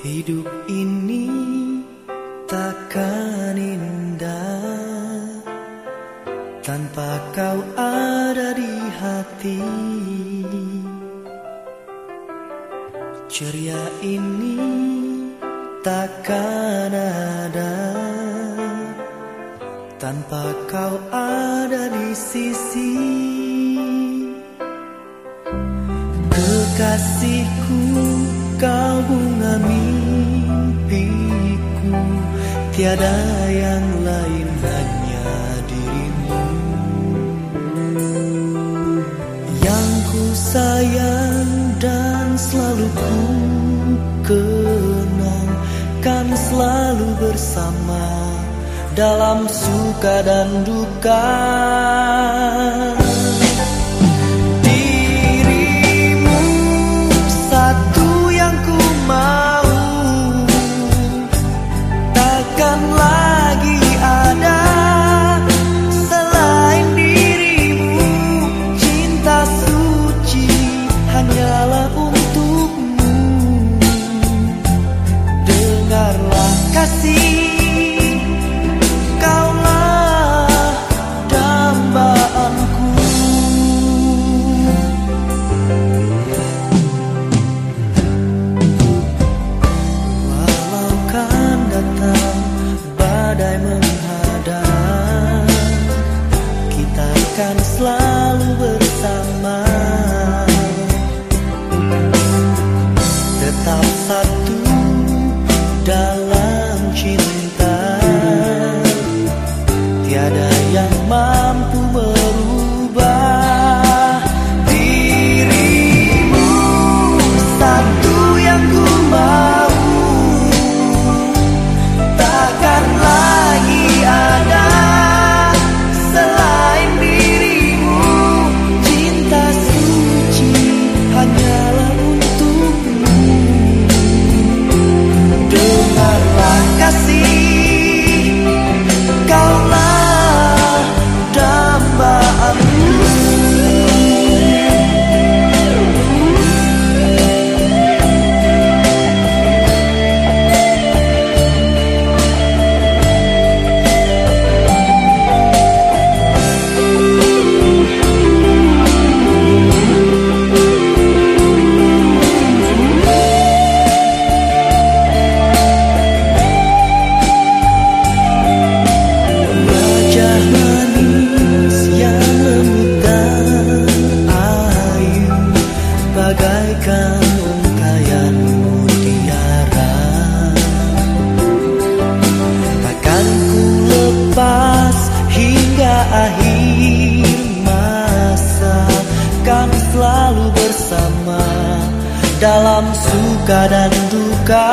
Hidup ini takkan indah tanpa kau ada di hati. Ceria ini takkan ada tanpa kau ada di sisi. Kekasihku, kau bunga mimpiku, tiada yang lain hanya dirimu. Yang ku sayang dan selalu ku kenang, kan selalu bersama dalam suka dan duka. Mampu dalam suka dan duka